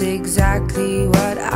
exactly what I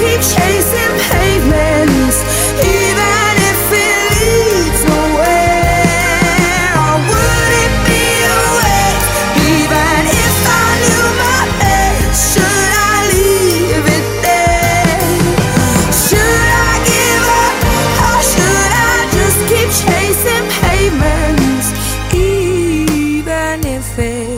keep chasing pavements Even if it leads nowhere wouldn't be Even if I knew my end Should I leave it there? Should I give up? Or should I just keep chasing pavements Even if it